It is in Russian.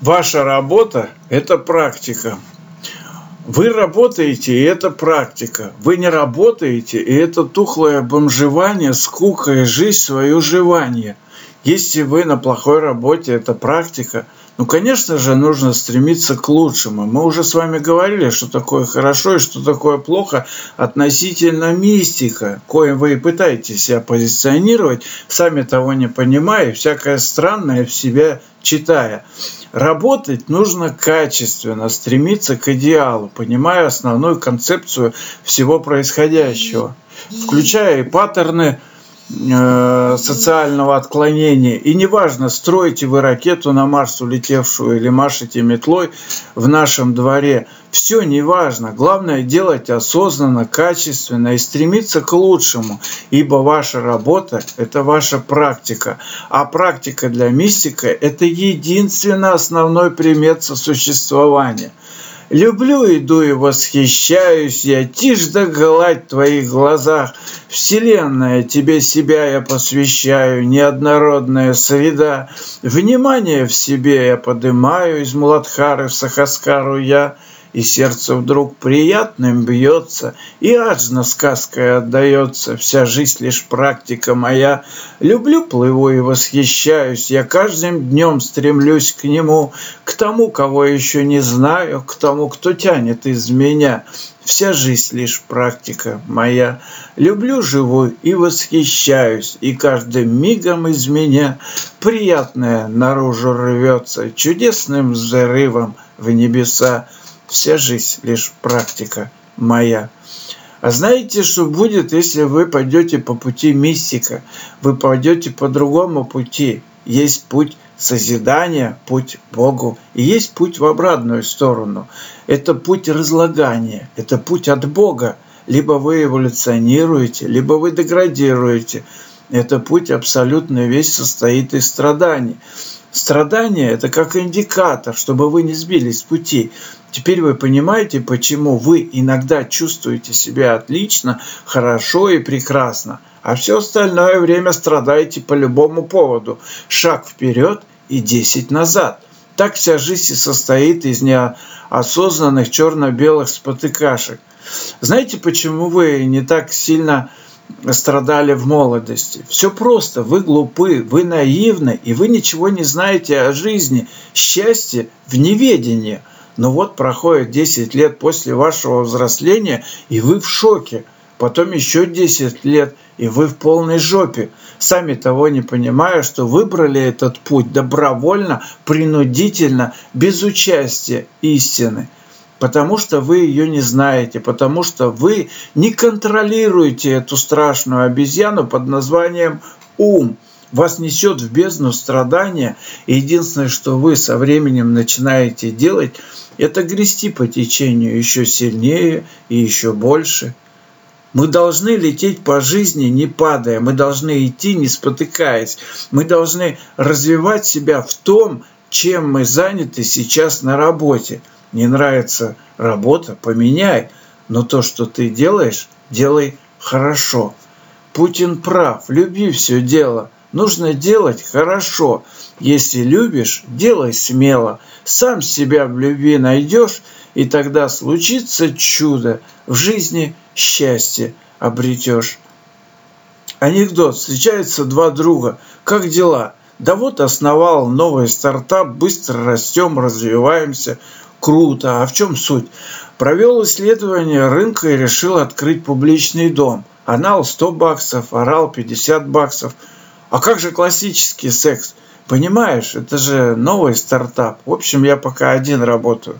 Ваша работа – это практика. Вы работаете, и это практика. Вы не работаете, и это тухлое бомжевание, скука и жизнь свое жевание. Если вы на плохой работе, это практика – ну, конечно же, нужно стремиться к лучшему. Мы уже с вами говорили, что такое хорошо и что такое плохо относительно мистика, коим вы и пытаетесь себя позиционировать, сами того не понимая, всякое странное в себя читая. Работать нужно качественно, стремиться к идеалу, понимая основную концепцию всего происходящего, включая и паттерны социального отклонения. И неважно, строите вы ракету на Марс улетевшую или машете метлой в нашем дворе. Все неважно. Главное делать осознанно, качественно и стремиться к лучшему. Ибо ваша работа – это ваша практика. А практика для мистика – это единственный основной примет сосуществования – Люблю, иду и восхищаюсь я, тишь да гладь в твоих глазах. Вселенная, тебе себя я посвящаю, неоднородная среда. Внимание в себе я подымаю, из Муладхары в Сахаскару я – и сердце вдруг приятным бьется, и ажно сказкой отдается, вся жизнь лишь практика моя. Люблю, плыву и восхищаюсь, я каждым днем стремлюсь к нему, к тому, кого еще не знаю, к тому, кто тянет из меня. Вся жизнь лишь практика моя. Люблю, живу и восхищаюсь, и каждым мигом из меня приятное наружу рвется чудесным взрывом в небеса вся жизнь лишь практика моя. А знаете, что будет, если вы пойдете по пути мистика? Вы пойдете по другому пути. Есть путь созидания, путь Богу, и есть путь в обратную сторону. Это путь разлагания, это путь от Бога. Либо вы эволюционируете, либо вы деградируете. Это путь абсолютно весь состоит из страданий. Страдание – это как индикатор, чтобы вы не сбились с пути. Теперь вы понимаете, почему вы иногда чувствуете себя отлично, хорошо и прекрасно, а все остальное время страдаете по любому поводу. Шаг вперед и десять назад. Так вся жизнь и состоит из неосознанных черно-белых спотыкашек. Знаете, почему вы не так сильно страдали в молодости. Все просто, вы глупы, вы наивны, и вы ничего не знаете о жизни. Счастье в неведении. Но вот проходит 10 лет после вашего взросления, и вы в шоке. Потом еще 10 лет, и вы в полной жопе. Сами того не понимая, что выбрали этот путь добровольно, принудительно, без участия истины потому что вы ее не знаете, потому что вы не контролируете эту страшную обезьяну под названием ум. Вас несет в бездну страдания, и единственное, что вы со временем начинаете делать, это грести по течению еще сильнее и еще больше. Мы должны лететь по жизни, не падая. Мы должны идти, не спотыкаясь. Мы должны развивать себя в том, чем мы заняты сейчас на работе – не нравится работа, поменяй. Но то, что ты делаешь, делай хорошо. Путин прав, люби все дело. Нужно делать хорошо. Если любишь, делай смело. Сам себя в любви найдешь, и тогда случится чудо. В жизни счастье обретешь. Анекдот. Встречаются два друга. Как дела? Да вот основал новый стартап, быстро растем, развиваемся. Круто. А в чем суть? Провел исследование рынка и решил открыть публичный дом. Анал 100 баксов, орал 50 баксов. А как же классический секс? Понимаешь, это же новый стартап. В общем, я пока один работаю.